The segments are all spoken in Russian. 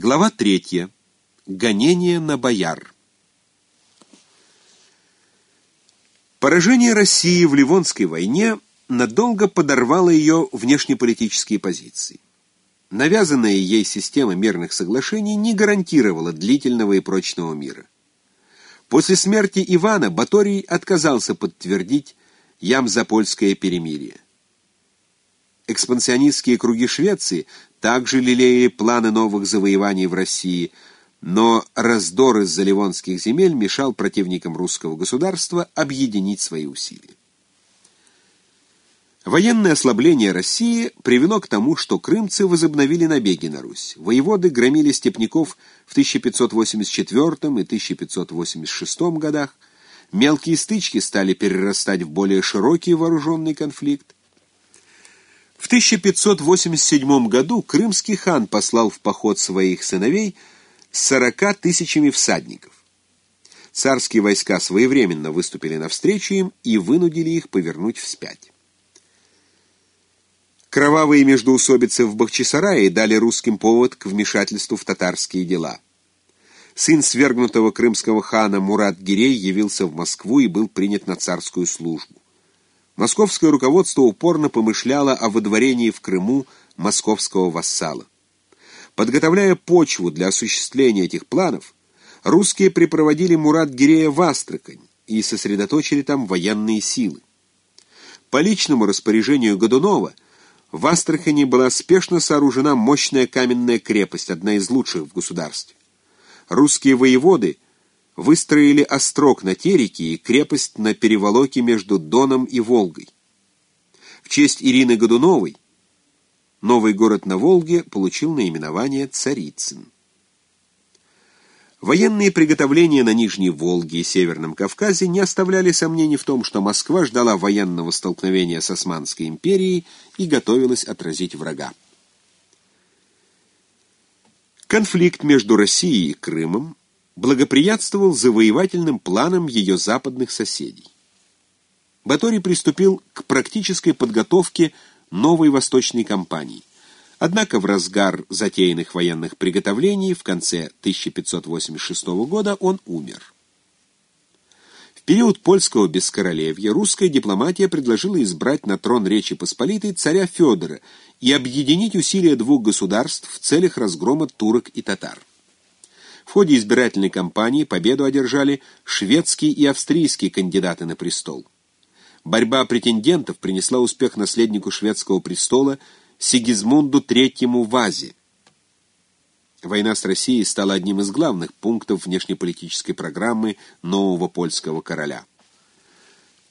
Глава третья. Гонение на бояр. Поражение России в Ливонской войне надолго подорвало ее внешнеполитические позиции. Навязанная ей система мирных соглашений не гарантировала длительного и прочного мира. После смерти Ивана Баторий отказался подтвердить Ямзапольское перемирие. Экспансионистские круги Швеции также лелеяли планы новых завоеваний в России, но раздор из-за ливонских земель мешал противникам русского государства объединить свои усилия. Военное ослабление России привело к тому, что крымцы возобновили набеги на Русь. Воеводы громили степняков в 1584 и 1586 годах, мелкие стычки стали перерастать в более широкий вооруженный конфликт. В 1587 году крымский хан послал в поход своих сыновей с 40 тысячами всадников. Царские войска своевременно выступили навстречу им и вынудили их повернуть вспять. Кровавые междоусобицы в Бахчисарае дали русским повод к вмешательству в татарские дела. Сын свергнутого крымского хана Мурат Гирей явился в Москву и был принят на царскую службу. Московское руководство упорно помышляло о выдворении в Крыму московского вассала. Подготовляя почву для осуществления этих планов, русские припроводили Мурат Гирея в Астрахань и сосредоточили там военные силы. По личному распоряжению Годунова в Астрахани была спешно сооружена мощная каменная крепость, одна из лучших в государстве. Русские воеводы – выстроили острог на Тереке и крепость на переволоке между Доном и Волгой. В честь Ирины Годуновой новый город на Волге получил наименование Царицын. Военные приготовления на Нижней Волге и Северном Кавказе не оставляли сомнений в том, что Москва ждала военного столкновения с Османской империей и готовилась отразить врага. Конфликт между Россией и Крымом благоприятствовал завоевательным планам ее западных соседей. Баторий приступил к практической подготовке новой восточной кампании. Однако в разгар затеянных военных приготовлений в конце 1586 года он умер. В период польского бескоролевья русская дипломатия предложила избрать на трон Речи Посполитой царя Федора и объединить усилия двух государств в целях разгрома турок и татар. В ходе избирательной кампании победу одержали шведский и австрийский кандидаты на престол. Борьба претендентов принесла успех наследнику шведского престола Сигизмунду III Вазе. Война с Россией стала одним из главных пунктов внешнеполитической программы нового польского короля.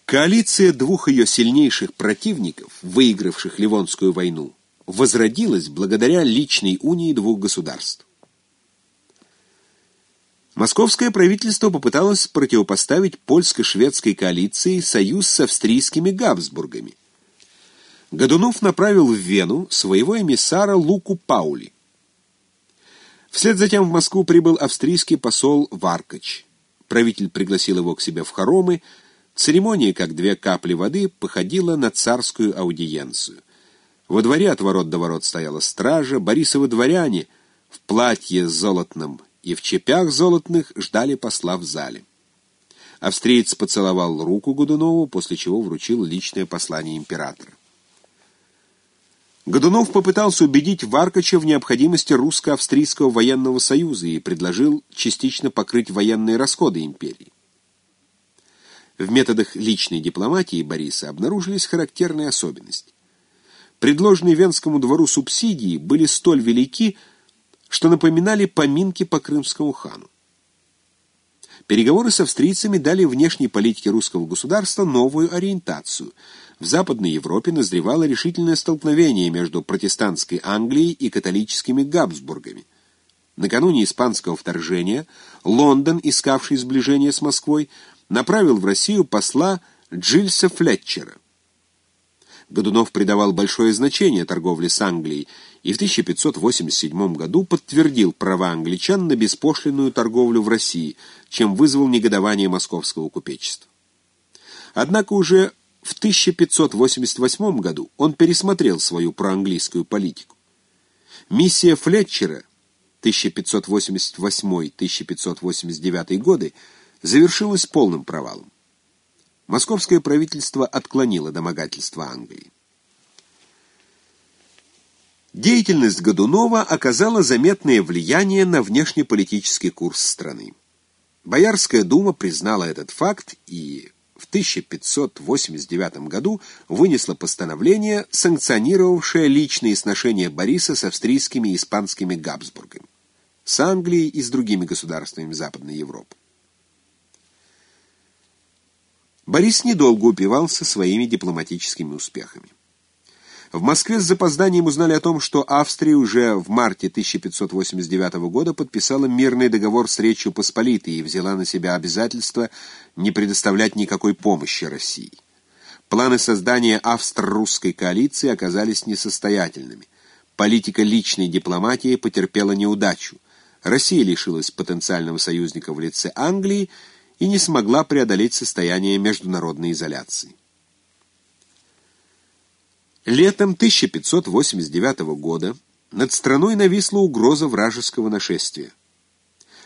Коалиция двух ее сильнейших противников, выигравших Ливонскую войну, возродилась благодаря личной унии двух государств. Московское правительство попыталось противопоставить польско-шведской коалиции союз с австрийскими Габсбургами. Годунов направил в Вену своего эмиссара Луку Паули. Вслед затем в Москву прибыл австрийский посол Варкач. Правитель пригласил его к себе в хоромы. Церемония, как две капли воды, походила на царскую аудиенцию. Во дворе от ворот до ворот стояла стража, Борисовы дворяне в платье с золотным и в чепях золотных ждали посла в зале. Австриец поцеловал руку Годунову, после чего вручил личное послание императора. Годунов попытался убедить Варкача в необходимости русско-австрийского военного союза и предложил частично покрыть военные расходы империи. В методах личной дипломатии Бориса обнаружились характерные особенности. Предложенные Венскому двору субсидии были столь велики, что напоминали поминки по крымскому хану. Переговоры с австрийцами дали внешней политике русского государства новую ориентацию. В Западной Европе назревало решительное столкновение между протестантской Англией и католическими Габсбургами. Накануне испанского вторжения Лондон, искавший сближение с Москвой, направил в Россию посла Джильса Флетчера. Годунов придавал большое значение торговле с Англией и в 1587 году подтвердил права англичан на беспошлинную торговлю в России, чем вызвал негодование московского купечества. Однако уже в 1588 году он пересмотрел свою проанглийскую политику. Миссия Флетчера 1588-1589 годы завершилась полным провалом. Московское правительство отклонило домогательство Англии. Деятельность Годунова оказала заметное влияние на внешнеполитический курс страны. Боярская дума признала этот факт и в 1589 году вынесла постановление, санкционировавшее личные сношения Бориса с австрийскими и испанскими Габсбургами, с Англией и с другими государствами Западной Европы. Борис недолго упивался своими дипломатическими успехами. В Москве с запозданием узнали о том, что Австрия уже в марте 1589 года подписала мирный договор с Речью Посполитой и взяла на себя обязательство не предоставлять никакой помощи России. Планы создания австро-русской коалиции оказались несостоятельными. Политика личной дипломатии потерпела неудачу. Россия лишилась потенциального союзника в лице Англии и не смогла преодолеть состояние международной изоляции. Летом 1589 года над страной нависла угроза вражеского нашествия.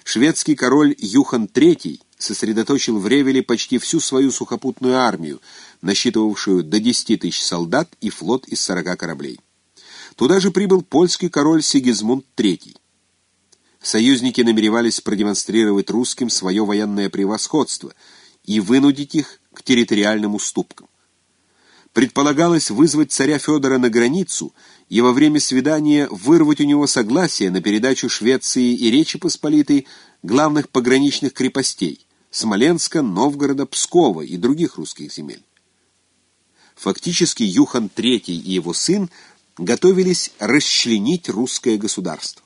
Шведский король Юхан III сосредоточил в Ревеле почти всю свою сухопутную армию, насчитывавшую до 10 тысяч солдат и флот из 40 кораблей. Туда же прибыл польский король Сигизмунд III. Союзники намеревались продемонстрировать русским свое военное превосходство и вынудить их к территориальным уступкам. Предполагалось вызвать царя Федора на границу и во время свидания вырвать у него согласие на передачу Швеции и Речи Посполитой главных пограничных крепостей – Смоленска, Новгорода, Пскова и других русских земель. Фактически Юхан III и его сын готовились расчленить русское государство.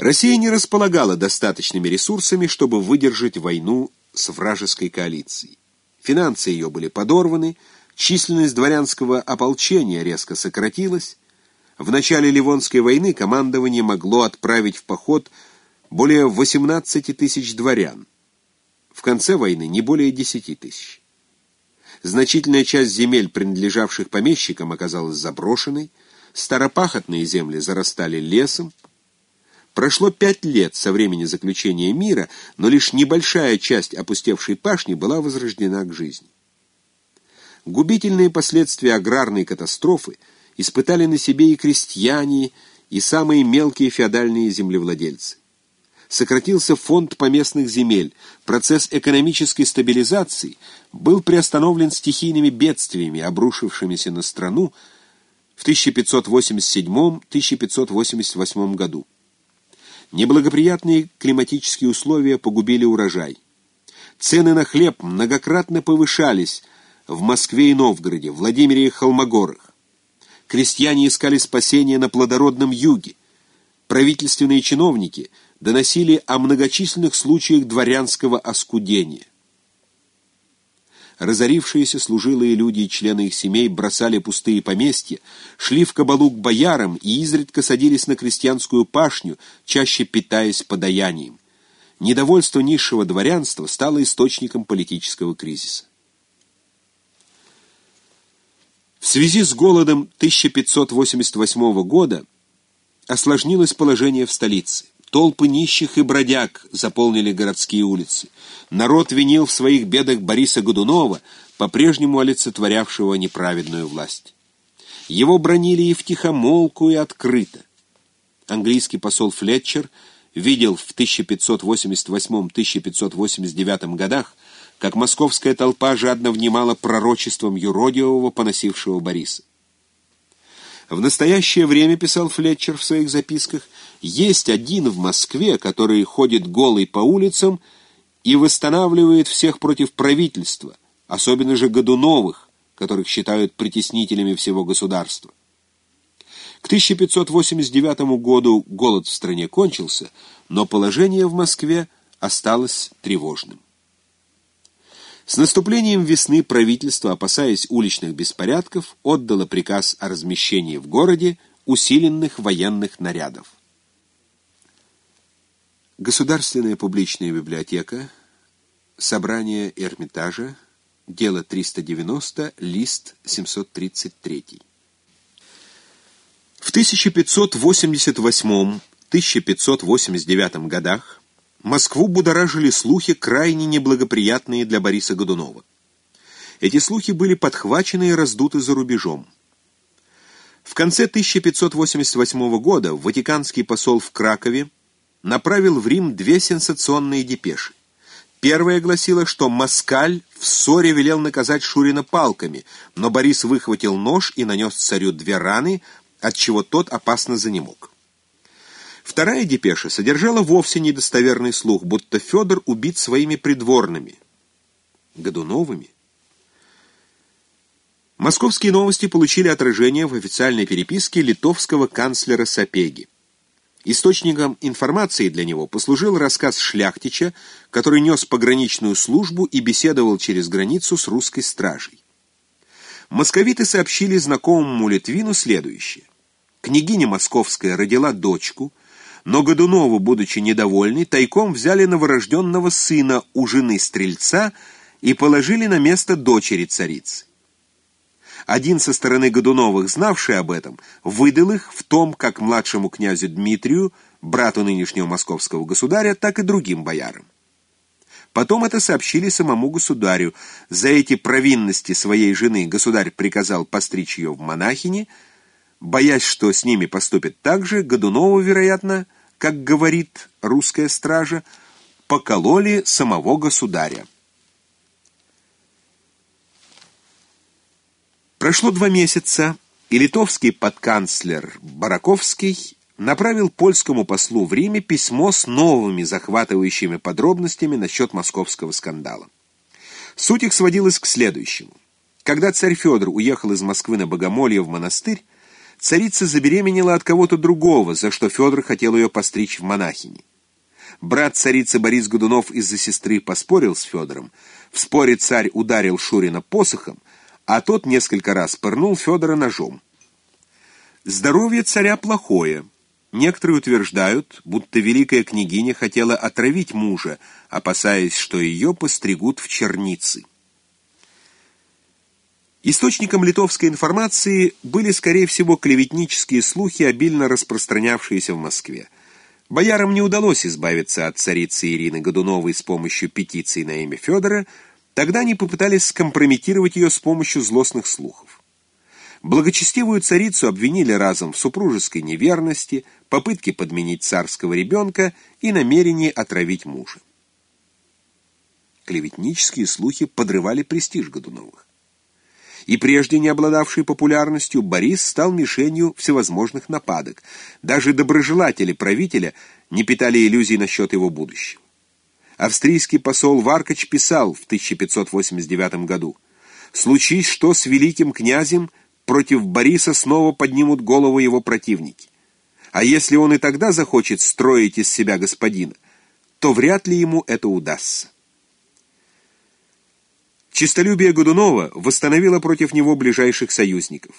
Россия не располагала достаточными ресурсами, чтобы выдержать войну с вражеской коалицией. Финансы ее были подорваны, численность дворянского ополчения резко сократилась. В начале Ливонской войны командование могло отправить в поход более 18 тысяч дворян. В конце войны не более 10 тысяч. Значительная часть земель, принадлежавших помещикам, оказалась заброшенной, старопахотные земли зарастали лесом, Прошло пять лет со времени заключения мира, но лишь небольшая часть опустевшей пашни была возрождена к жизни. Губительные последствия аграрной катастрофы испытали на себе и крестьяне, и самые мелкие феодальные землевладельцы. Сократился фонд поместных земель, процесс экономической стабилизации был приостановлен стихийными бедствиями, обрушившимися на страну в 1587-1588 году. Неблагоприятные климатические условия погубили урожай. Цены на хлеб многократно повышались в Москве и Новгороде, Владимире и Холмогорах. Крестьяне искали спасения на плодородном юге. Правительственные чиновники доносили о многочисленных случаях дворянского оскудения. Разорившиеся служилые люди и члены их семей бросали пустые поместья, шли в кабалу к боярам и изредка садились на крестьянскую пашню, чаще питаясь подаянием. Недовольство низшего дворянства стало источником политического кризиса. В связи с голодом 1588 года осложнилось положение в столице. Толпы нищих и бродяг заполнили городские улицы. Народ винил в своих бедах Бориса Годунова, по-прежнему олицетворявшего неправедную власть. Его бронили и втихомолку, и открыто. Английский посол Флетчер видел в 1588-1589 годах, как московская толпа жадно внимала пророчеством юродивого, поносившего Бориса. В настоящее время, писал Флетчер в своих записках, есть один в Москве, который ходит голый по улицам и восстанавливает всех против правительства, особенно же Годуновых, которых считают притеснителями всего государства. К 1589 году голод в стране кончился, но положение в Москве осталось тревожным. С наступлением весны правительство, опасаясь уличных беспорядков, отдало приказ о размещении в городе усиленных военных нарядов. Государственная публичная библиотека, собрание Эрмитажа, дело 390, лист 733. В 1588-1589 годах Москву будоражили слухи, крайне неблагоприятные для Бориса Годунова. Эти слухи были подхвачены и раздуты за рубежом. В конце 1588 года ватиканский посол в Кракове направил в Рим две сенсационные депеши. Первая гласила, что Москаль в ссоре велел наказать Шурина палками, но Борис выхватил нож и нанес царю две раны, отчего тот опасно занемог. Вторая депеша содержала вовсе недостоверный слух, будто Федор убит своими придворными. Годуновыми. Московские новости получили отражение в официальной переписке литовского канцлера Сапеги. Источником информации для него послужил рассказ Шляхтича, который нес пограничную службу и беседовал через границу с русской стражей. Московиты сообщили знакомому Литвину следующее. Княгиня Московская родила дочку, но Годунову, будучи недовольны, тайком взяли новорожденного сына у жены стрельца и положили на место дочери царицы. Один со стороны Годуновых, знавший об этом, выдал их в том, как младшему князю Дмитрию, брату нынешнего московского государя, так и другим боярам. Потом это сообщили самому государю. За эти провинности своей жены государь приказал постричь ее в монахини, боясь, что с ними поступит так же, Годунову, вероятно, как говорит русская стража, покололи самого государя. Прошло два месяца, и литовский подканцлер Бараковский направил польскому послу в Риме письмо с новыми захватывающими подробностями насчет московского скандала. Суть их сводилась к следующему. Когда царь Федор уехал из Москвы на Богомолье в монастырь, царица забеременела от кого-то другого, за что Федор хотел ее постричь в монахини. Брат царицы Борис Годунов из-за сестры поспорил с Федором. В споре царь ударил Шурина посохом, а тот несколько раз пырнул Федора ножом. Здоровье царя плохое. Некоторые утверждают, будто великая княгиня хотела отравить мужа, опасаясь, что ее постригут в черницы. Источником литовской информации были, скорее всего, клеветнические слухи, обильно распространявшиеся в Москве. Боярам не удалось избавиться от царицы Ирины Годуновой с помощью петиции на имя Федора – Тогда они попытались скомпрометировать ее с помощью злостных слухов. Благочестивую царицу обвинили разом в супружеской неверности, попытке подменить царского ребенка и намерении отравить мужа. Клеветнические слухи подрывали престиж Годуновых. И прежде не обладавший популярностью, Борис стал мишенью всевозможных нападок. Даже доброжелатели правителя не питали иллюзий насчет его будущего. Австрийский посол Варкач писал в 1589 году, «Случись что с великим князем, против Бориса снова поднимут голову его противники. А если он и тогда захочет строить из себя господина, то вряд ли ему это удастся». Чистолюбие Годунова восстановило против него ближайших союзников.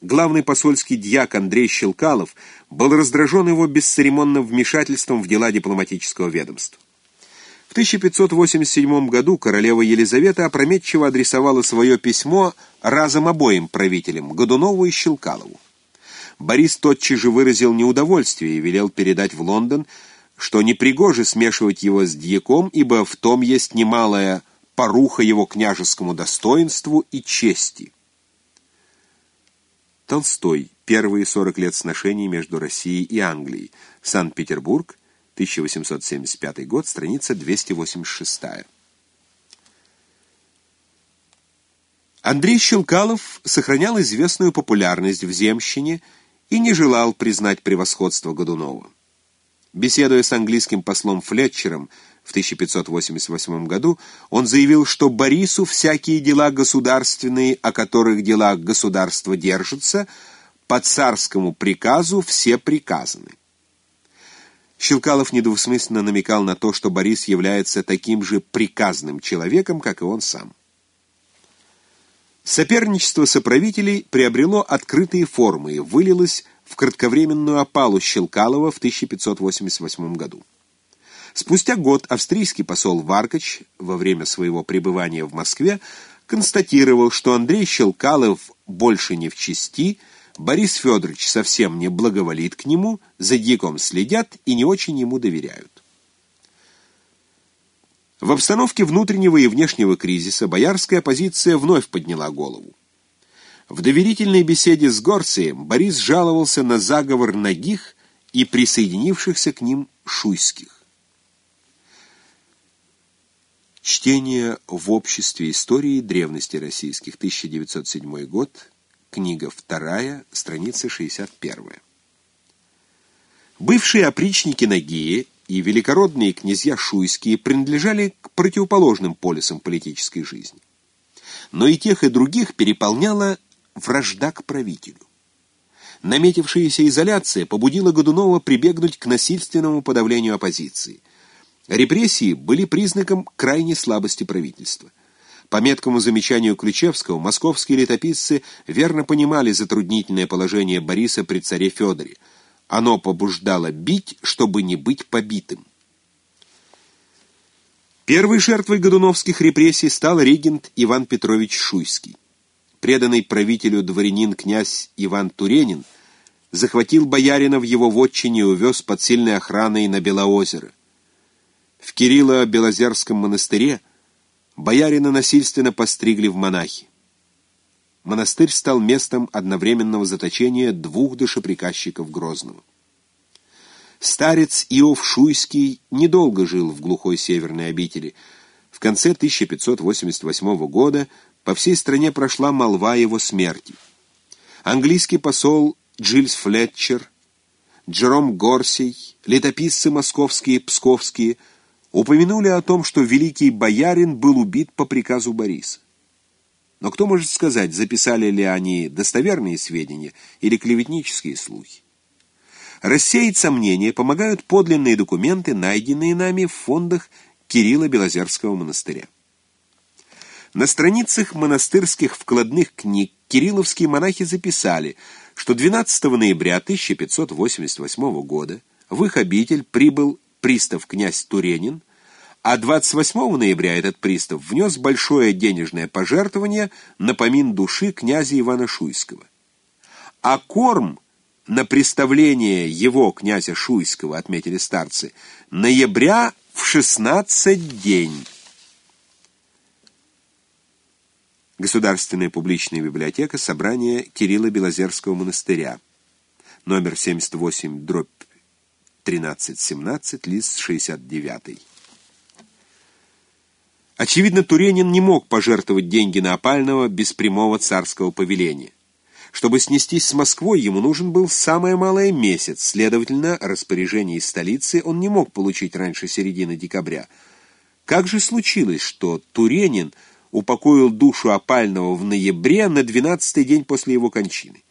Главный посольский дьяк Андрей Щелкалов был раздражен его бесцеремонным вмешательством в дела дипломатического ведомства. В 1587 году королева Елизавета опрометчиво адресовала свое письмо разом обоим правителям, Годунову и Щелкалову. Борис тотчас же выразил неудовольствие и велел передать в Лондон, что непригоже смешивать его с дьяком, ибо в том есть немалая поруха его княжескому достоинству и чести. Толстой. Первые 40 лет сношений между Россией и Англией. Санкт-Петербург. 1875 год, страница 286. Андрей Щелкалов сохранял известную популярность в земщине и не желал признать превосходство Годунова. Беседуя с английским послом Флетчером в 1588 году, он заявил, что Борису всякие дела государственные, о которых дела государства держатся, по царскому приказу все приказаны. Щелкалов недвусмысленно намекал на то, что Борис является таким же приказным человеком, как и он сам. Соперничество соправителей приобрело открытые формы и вылилось в кратковременную опалу Щелкалова в 1588 году. Спустя год австрийский посол Варкач во время своего пребывания в Москве констатировал, что Андрей Щелкалов больше не в чести, Борис Федорович совсем не благоволит к нему, за дьяком следят и не очень ему доверяют. В обстановке внутреннего и внешнего кризиса боярская оппозиция вновь подняла голову. В доверительной беседе с Горцием Борис жаловался на заговор Нагих и присоединившихся к ним шуйских. Чтение в обществе истории древности российских, 1907 год, книга 2, страница 61. Бывшие опричники Нагии и великородные князья шуйские принадлежали к противоположным полюсам политической жизни. Но и тех, и других переполняла вражда к правителю. Наметившаяся изоляция побудила Годунова прибегнуть к насильственному подавлению оппозиции. Репрессии были признаком крайней слабости правительства. По меткому замечанию Ключевского, московские летописцы верно понимали затруднительное положение Бориса при царе Федоре – оно побуждало бить, чтобы не быть побитым. Первой жертвой годуновских репрессий стал регент Иван Петрович Шуйский. Преданный правителю дворянин князь Иван Туренин захватил боярина в его вотчине и увез под сильной охраной на Белоозеро. В Кирилло-Белозерском монастыре боярина насильственно постригли в монахи монастырь стал местом одновременного заточения двух душеприказчиков Грозного. Старец Иов Шуйский недолго жил в глухой северной обители. В конце 1588 года по всей стране прошла молва его смерти. Английский посол Джильс Флетчер, Джером Горсей, летописцы московские и псковские упомянули о том, что великий боярин был убит по приказу Бориса. Но кто может сказать, записали ли они достоверные сведения или клеветнические слухи? Рассеять сомнения помогают подлинные документы, найденные нами в фондах Кирилла Белозерского монастыря. На страницах монастырских вкладных книг кирилловские монахи записали, что 12 ноября 1588 года в их обитель прибыл пристав князь Туренин, а 28 ноября этот пристав внес большое денежное пожертвование на помин души князя Ивана Шуйского. А корм на представление его, князя Шуйского, отметили старцы, ноября в 16 день. Государственная публичная библиотека, собрание Кирилла Белозерского монастыря, номер 78, дробь 1317, лист 69. Очевидно, Туренин не мог пожертвовать деньги на опального без прямого царского повеления. Чтобы снестись с Москвой, ему нужен был самое малое месяц, следовательно, распоряжение из столицы он не мог получить раньше середины декабря. Как же случилось, что Туренин упокоил душу опального в ноябре на двенадцатый день после его кончины?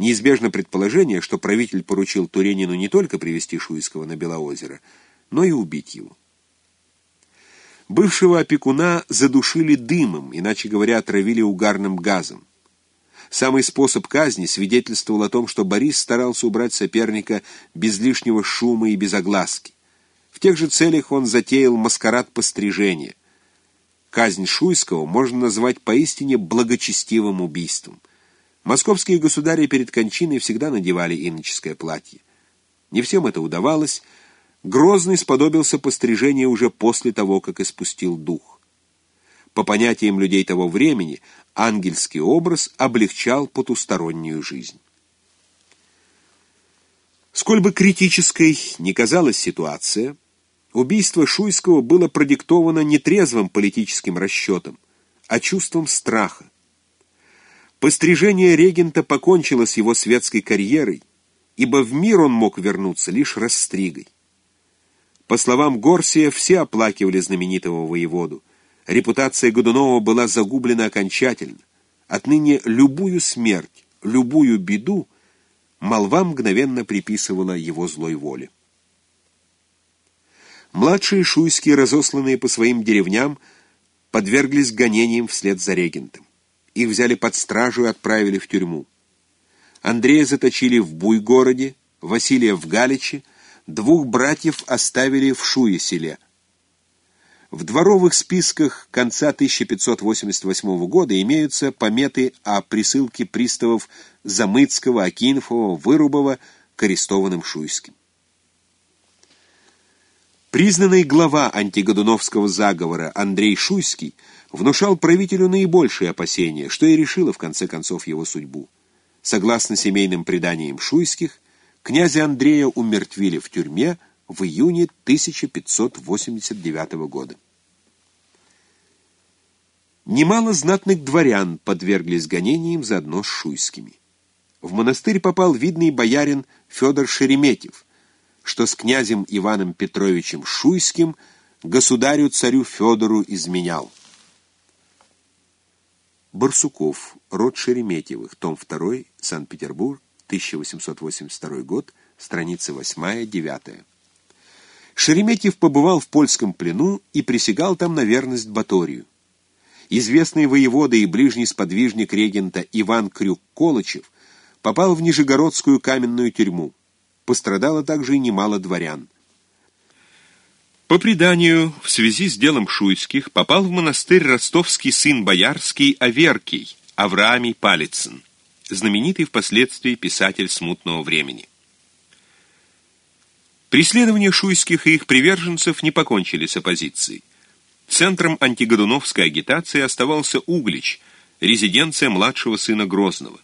Неизбежно предположение, что правитель поручил Туренину не только привести Шуйского на Белоозеро, но и убить его. Бывшего опекуна задушили дымом, иначе говоря, отравили угарным газом. Самый способ казни свидетельствовал о том, что Борис старался убрать соперника без лишнего шума и без огласки. В тех же целях он затеял маскарад пострижения. Казнь Шуйского можно назвать поистине благочестивым убийством. Московские государи перед кончиной всегда надевали иноческое платье. Не всем это удавалось, Грозный сподобился пострижения уже после того, как испустил дух. По понятиям людей того времени, ангельский образ облегчал потустороннюю жизнь. Сколь бы критической ни казалась ситуация, убийство Шуйского было продиктовано не трезвым политическим расчетом, а чувством страха. Пострижение регента покончило с его светской карьерой, ибо в мир он мог вернуться лишь расстригой. По словам Горсия, все оплакивали знаменитого воеводу. Репутация Годунова была загублена окончательно. Отныне любую смерть, любую беду молва мгновенно приписывала его злой воле. Младшие шуйские, разосланные по своим деревням, подверглись гонениям вслед за регентом. Их взяли под стражу и отправили в тюрьму. Андрея заточили в Буй-городе, Василия в Галиче, Двух братьев оставили в Шуе-селе. в дворовых списках конца 1588 года имеются пометы о присылке приставов Замыцкого, Акинфова, Вырубова к арестованным Шуйским. Признанный глава антигодуновского заговора Андрей Шуйский внушал правителю наибольшие опасения, что и решило в конце концов его судьбу. Согласно семейным преданиям Шуйских, князя Андрея умертвили в тюрьме в июне 1589 года. Немало знатных дворян подверглись гонениям заодно с Шуйскими. В монастырь попал видный боярин Федор Шереметьев, что с князем Иваном Петровичем Шуйским государю-царю Федору изменял. Барсуков, род Шереметьевых, том 2, Санкт-Петербург, 1882 год, страницы 8-9. Шереметьев побывал в польском плену и присягал там на верность Баторию. Известный воевода и ближний сподвижник регента Иван Крюк-Колычев попал в Нижегородскую каменную тюрьму. Пострадало также и немало дворян. По преданию, в связи с делом Шуйских попал в монастырь ростовский сын боярский Аверкий, Авраамий Палицын, знаменитый впоследствии писатель смутного времени. Преследования шуйских и их приверженцев не покончили с оппозицией. Центром антигодуновской агитации оставался Углич, резиденция младшего сына Грозного.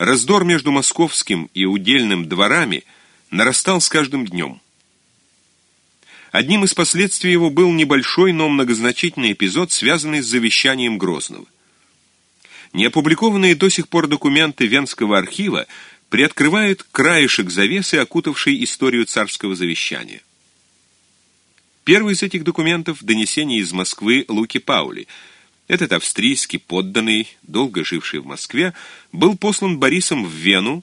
Раздор между московским и удельным дворами нарастал с каждым днем. Одним из последствий его был небольшой, но многозначительный эпизод, связанный с завещанием Грозного. Неопубликованные до сих пор документы Венского архива приоткрывают краешек завесы, окутавшей историю царского завещания. Первый из этих документов – донесение из Москвы Луки Паули. Этот австрийский подданный, долго живший в Москве, был послан Борисом в Вену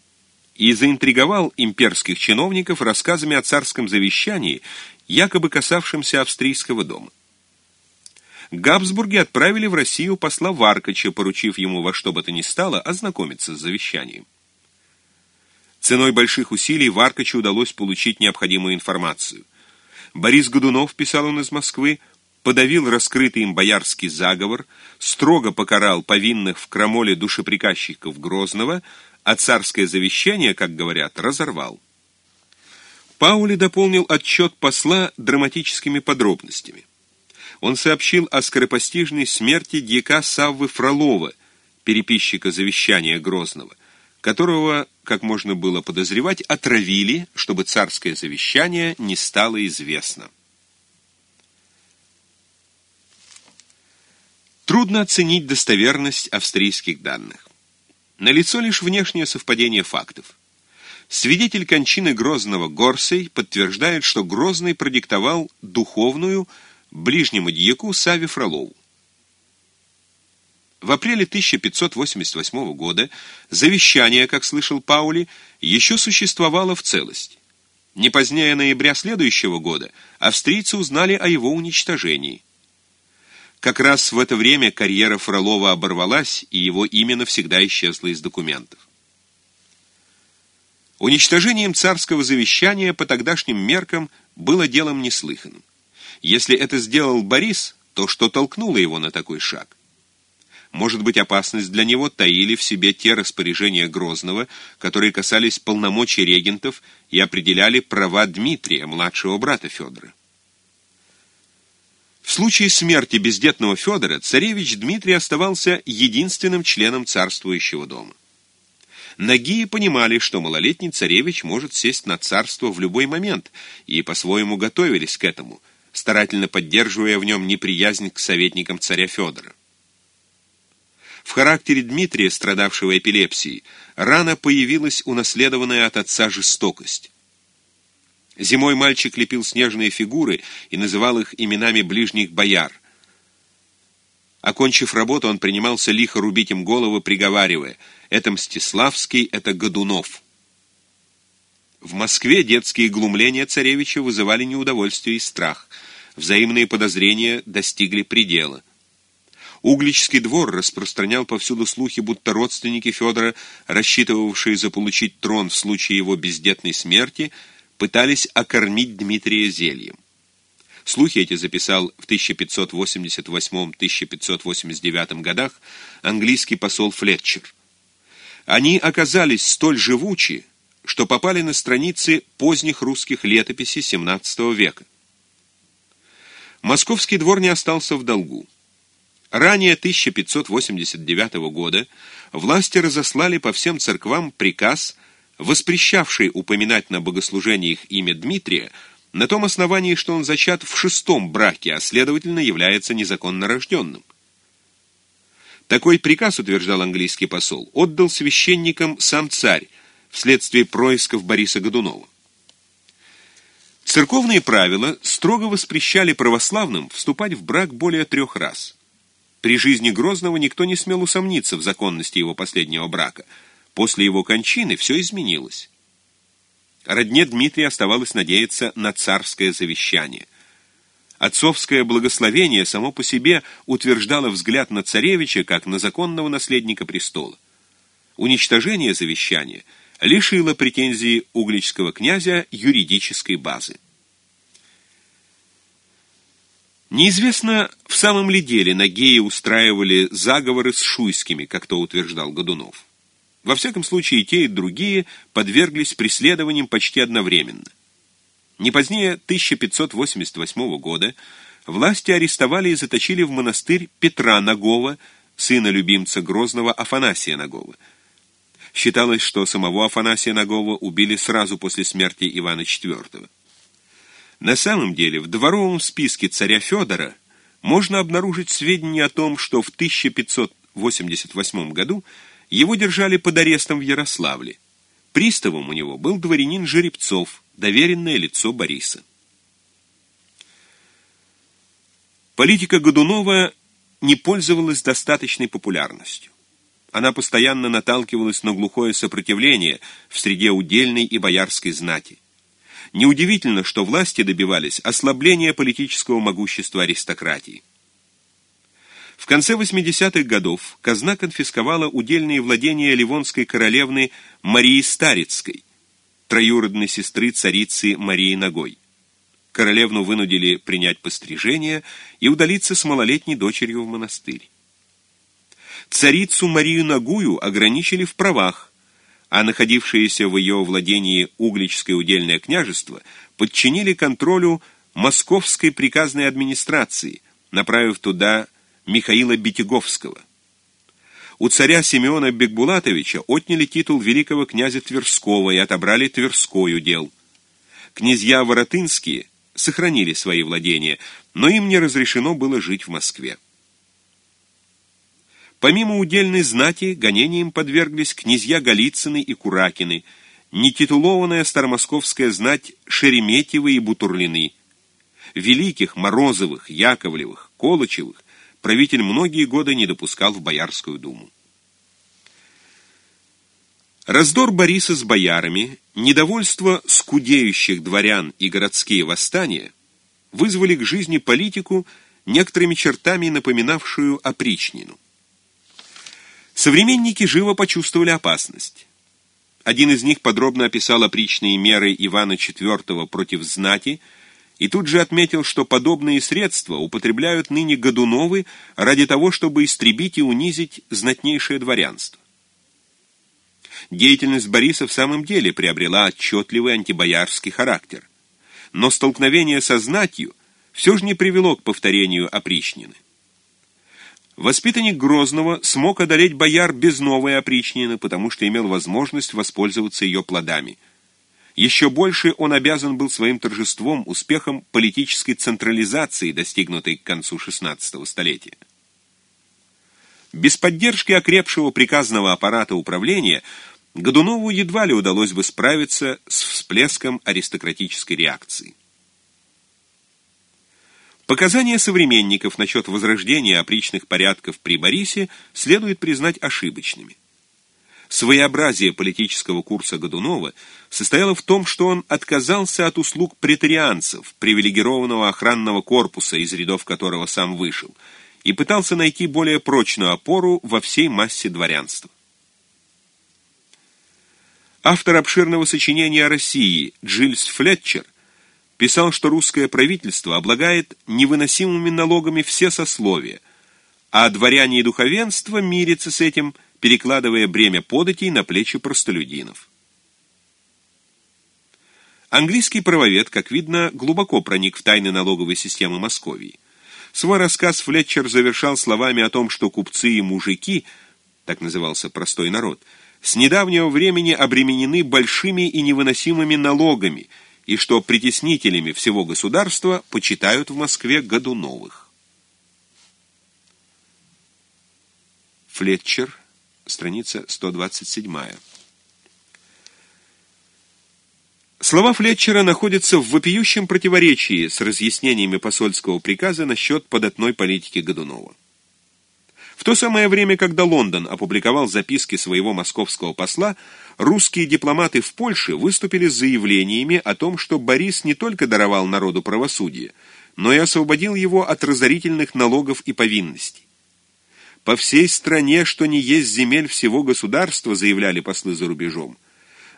и заинтриговал имперских чиновников рассказами о царском завещании якобы касавшимся австрийского дома. Габсбурги отправили в Россию посла Варкача, поручив ему во что бы то ни стало ознакомиться с завещанием. Ценой больших усилий Варкачу удалось получить необходимую информацию. Борис Годунов, писал он из Москвы, подавил раскрытый им боярский заговор, строго покарал повинных в крамоле душеприказчиков Грозного, а царское завещание, как говорят, разорвал. Паули дополнил отчет посла драматическими подробностями. Он сообщил о скоропостижной смерти дьяка Саввы Фролова, переписчика завещания Грозного, которого, как можно было подозревать, отравили, чтобы царское завещание не стало известно. Трудно оценить достоверность австрийских данных. Налицо лишь внешнее совпадение фактов. Свидетель кончины Грозного Горсей подтверждает, что Грозный продиктовал духовную ближнему дьяку Саве Фролову. В апреле 1588 года завещание, как слышал Паули, еще существовало в целости. Не позднее ноября следующего года австрийцы узнали о его уничтожении. Как раз в это время карьера Фролова оборвалась, и его имя навсегда исчезло из документов. Уничтожением царского завещания по тогдашним меркам было делом неслыханным. Если это сделал Борис, то что толкнуло его на такой шаг? Может быть, опасность для него таили в себе те распоряжения Грозного, которые касались полномочий регентов и определяли права Дмитрия, младшего брата Федора. В случае смерти бездетного Федора царевич Дмитрий оставался единственным членом царствующего дома. Нагии понимали, что малолетний царевич может сесть на царство в любой момент, и по-своему готовились к этому, старательно поддерживая в нем неприязнь к советникам царя Федора. В характере Дмитрия, страдавшего эпилепсией, рано появилась унаследованная от отца жестокость. Зимой мальчик лепил снежные фигуры и называл их именами ближних бояр. Окончив работу, он принимался лихо рубить им головы, приговаривая — это Мстиславский, это Годунов. В Москве детские глумления царевича вызывали неудовольствие и страх. Взаимные подозрения достигли предела. Угличский двор распространял повсюду слухи, будто родственники Федора, рассчитывавшие заполучить трон в случае его бездетной смерти, пытались окормить Дмитрия зельем. Слухи эти записал в 1588-1589 годах английский посол Флетчер. Они оказались столь живучи, что попали на страницы поздних русских летописей XVII века. Московский двор не остался в долгу. Ранее 1589 года власти разослали по всем церквам приказ, воспрещавший упоминать на богослужениях имя Дмитрия, на том основании, что он зачат в шестом браке, а следовательно является незаконно рожденным. Такой приказ, утверждал английский посол, отдал священникам сам царь вследствие происков Бориса Годунова. Церковные правила строго воспрещали православным вступать в брак более трех раз. При жизни Грозного никто не смел усомниться в законности его последнего брака. После его кончины все изменилось. Родне Дмитрия оставалось надеяться на царское завещание. Отцовское благословение само по себе утверждало взгляд на царевича как на законного наследника престола. Уничтожение завещания лишило претензии угличского князя юридической базы. Неизвестно, в самом ли деле на геи устраивали заговоры с шуйскими, как то утверждал Годунов. Во всяком случае, те, и другие подверглись преследованиям почти одновременно. Не позднее 1588 года власти арестовали и заточили в монастырь Петра Нагова, сына любимца Грозного Афанасия Нагова. Считалось, что самого Афанасия Нагова убили сразу после смерти Ивана IV. На самом деле, в дворовом списке царя Федора можно обнаружить сведения о том, что в 1588 году его держали под арестом в Ярославле. Приставом у него был дворянин Жеребцов, доверенное лицо Бориса. Политика Годунова не пользовалась достаточной популярностью. Она постоянно наталкивалась на глухое сопротивление в среде удельной и боярской знати. Неудивительно, что власти добивались ослабления политического могущества аристократии. В конце 80-х годов казна конфисковала удельные владения ливонской королевны Марии Старицкой, троюродной сестры царицы Марии Ногой. Королевну вынудили принять пострижение и удалиться с малолетней дочерью в монастырь. Царицу Марию Ногую ограничили в правах, а находившееся в ее владении Угличское удельное княжество подчинили контролю Московской приказной администрации, направив туда Михаила Битяговского. У царя Симеона Бекбулатовича отняли титул великого князя Тверского и отобрали Тверской удел. Князья Воротынские сохранили свои владения, но им не разрешено было жить в Москве. Помимо удельной знати, гонениям подверглись князья Голицыны и Куракины, нетитулованная старомосковская знать Шереметьевы и Бутурлины, великих Морозовых, Яковлевых, Колычевых правитель многие годы не допускал в Боярскую думу. Раздор Бориса с боярами, недовольство скудеющих дворян и городские восстания вызвали к жизни политику, некоторыми чертами напоминавшую опричнину. Современники живо почувствовали опасность. Один из них подробно описал опричные меры Ивана IV против знати – и тут же отметил, что подобные средства употребляют ныне Годуновы ради того, чтобы истребить и унизить знатнейшее дворянство. Деятельность Бориса в самом деле приобрела отчетливый антибоярский характер, но столкновение со знатью все же не привело к повторению опричнины. Воспитанник Грозного смог одолеть бояр без новой опричнины, потому что имел возможность воспользоваться ее плодами – еще больше он обязан был своим торжеством успехом политической централизации, достигнутой к концу XVI столетия. Без поддержки окрепшего приказного аппарата управления Годунову едва ли удалось бы справиться с всплеском аристократической реакции. Показания современников насчет возрождения опричных порядков при Борисе следует признать ошибочными. Своеобразие политического курса Годунова состояло в том, что он отказался от услуг претарианцев, привилегированного охранного корпуса, из рядов которого сам вышел, и пытался найти более прочную опору во всей массе дворянства. Автор обширного сочинения о России Джильс Флетчер писал, что русское правительство облагает невыносимыми налогами все сословия, а дворяне и духовенство мирятся с этим, перекладывая бремя податей на плечи простолюдинов. Английский правовед, как видно, глубоко проник в тайны налоговой системы Московии. Свой рассказ Флетчер завершал словами о том, что купцы и мужики, так назывался простой народ, с недавнего времени обременены большими и невыносимыми налогами, и что притеснителями всего государства почитают в Москве Годуновых. Флетчер, страница 127. Слова Флетчера находятся в вопиющем противоречии с разъяснениями посольского приказа насчет податной политики Годунова. В то самое время, когда Лондон опубликовал записки своего московского посла, русские дипломаты в Польше выступили с заявлениями о том, что Борис не только даровал народу правосудие, но и освободил его от разорительных налогов и повинностей. По всей стране, что не есть земель всего государства, заявляли послы за рубежом.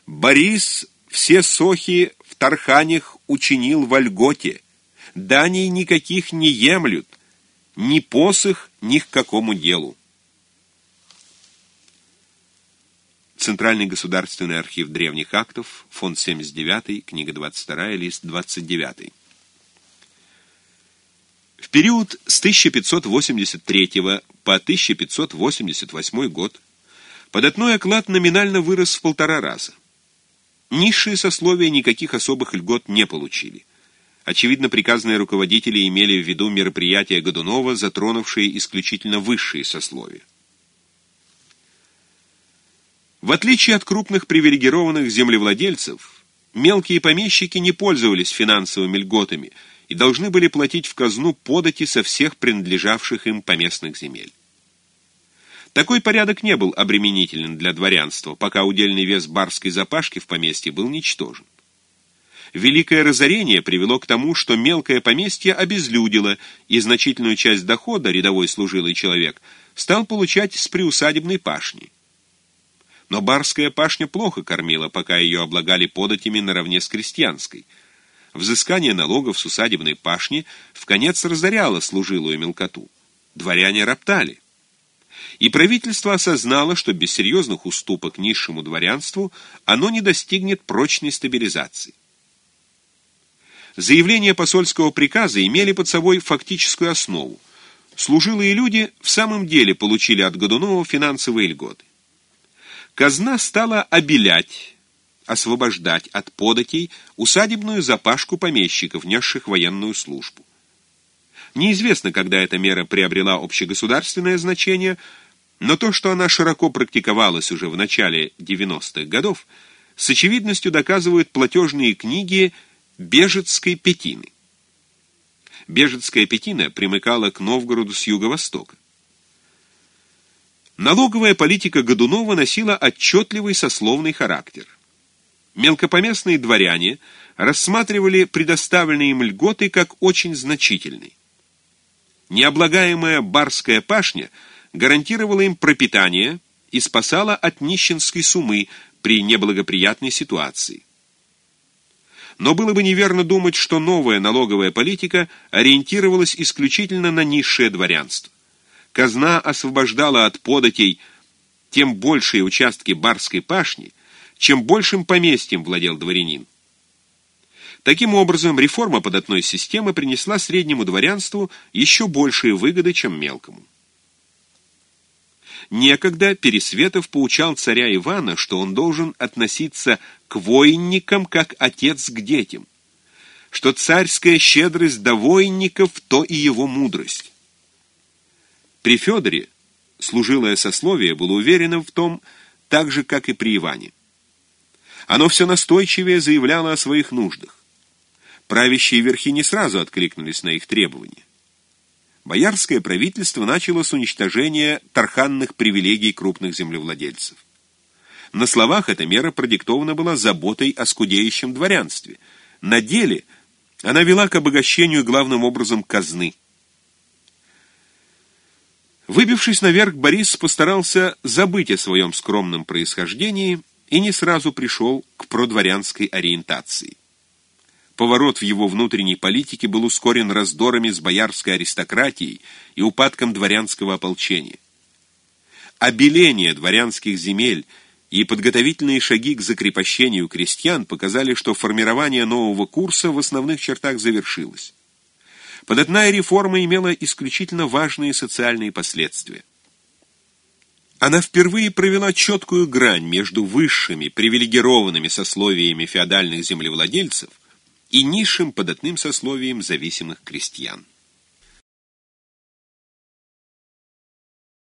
Борис все сохи в Тарханях учинил в Ольготе, даний никаких не емлют, ни посох, ни к какому делу. Центральный государственный архив древних актов, фонд 79, книга 22, лист 29. В период с 1583 по 1588 год податной оклад номинально вырос в полтора раза. Низшие сословия никаких особых льгот не получили. Очевидно, приказные руководители имели в виду мероприятия Годунова, затронувшие исключительно высшие сословия. В отличие от крупных привилегированных землевладельцев, мелкие помещики не пользовались финансовыми льготами и должны были платить в казну подати со всех принадлежавших им поместных земель. Такой порядок не был обременителен для дворянства, пока удельный вес барской запашки в поместье был ничтожен. Великое разорение привело к тому, что мелкое поместье обезлюдило, и значительную часть дохода рядовой служилый человек стал получать с приусадебной пашни. Но барская пашня плохо кормила, пока ее облагали податями наравне с крестьянской. Взыскание налогов с усадебной пашни в конец разоряло служилую мелкоту. Дворяне роптали. И правительство осознало, что без серьезных уступок низшему дворянству оно не достигнет прочной стабилизации. Заявления посольского приказа имели под собой фактическую основу. Служилые люди в самом деле получили от Годунова финансовые льготы. Казна стала обелять, освобождать от податей усадебную запашку помещиков, несших военную службу. Неизвестно, когда эта мера приобрела общегосударственное значение, но то, что она широко практиковалась уже в начале 90-х годов, с очевидностью доказывают платежные книги Бежецкой Петины. Бежецкая Петина примыкала к Новгороду с юго-востока. Налоговая политика Годунова носила отчетливый сословный характер. Мелкопоместные дворяне рассматривали предоставленные им льготы как очень значительные. Необлагаемая барская пашня гарантировала им пропитание и спасала от нищенской суммы при неблагоприятной ситуации. Но было бы неверно думать, что новая налоговая политика ориентировалась исключительно на низшее дворянство. Казна освобождала от податей тем большие участки барской пашни, чем большим поместьем владел дворянин. Таким образом, реформа податной системы принесла среднему дворянству еще большие выгоды, чем мелкому. Некогда Пересветов поучал царя Ивана, что он должен относиться к воинникам, как отец к детям, что царская щедрость до воинников — то и его мудрость. При Федоре служилое сословие было уверено в том, так же, как и при Иване. Оно все настойчивее заявляло о своих нуждах. Правящие верхи не сразу откликнулись на их требования боярское правительство начало с уничтожения тарханных привилегий крупных землевладельцев. На словах эта мера продиктована была заботой о скудеющем дворянстве. На деле она вела к обогащению главным образом казны. Выбившись наверх, Борис постарался забыть о своем скромном происхождении и не сразу пришел к продворянской ориентации. Поворот в его внутренней политике был ускорен раздорами с боярской аристократией и упадком дворянского ополчения. Обеление дворянских земель и подготовительные шаги к закрепощению крестьян показали, что формирование нового курса в основных чертах завершилось. Податная реформа имела исключительно важные социальные последствия. Она впервые провела четкую грань между высшими привилегированными сословиями феодальных землевладельцев и низшим податным сословием зависимых крестьян.